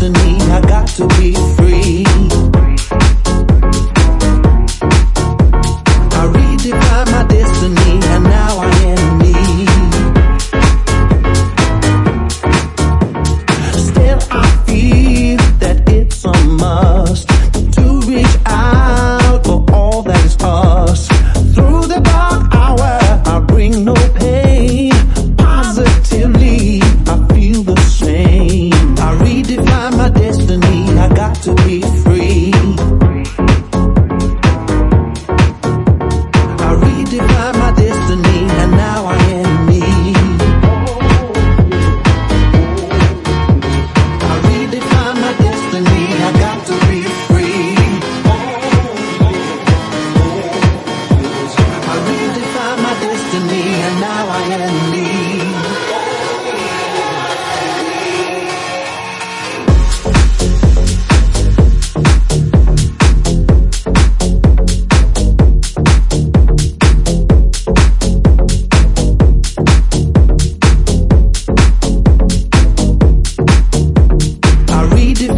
I got to be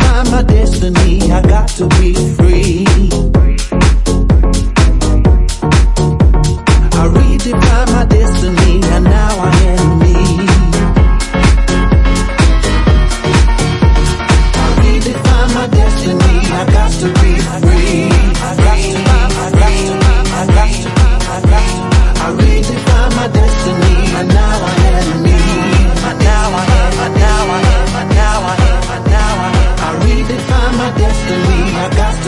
find my destiny, I got to be free.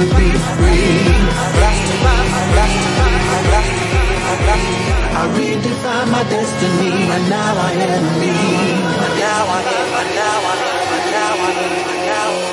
to be free. I redefine my destiny, and now I am me. Now I am, now I am, now I am, now I am.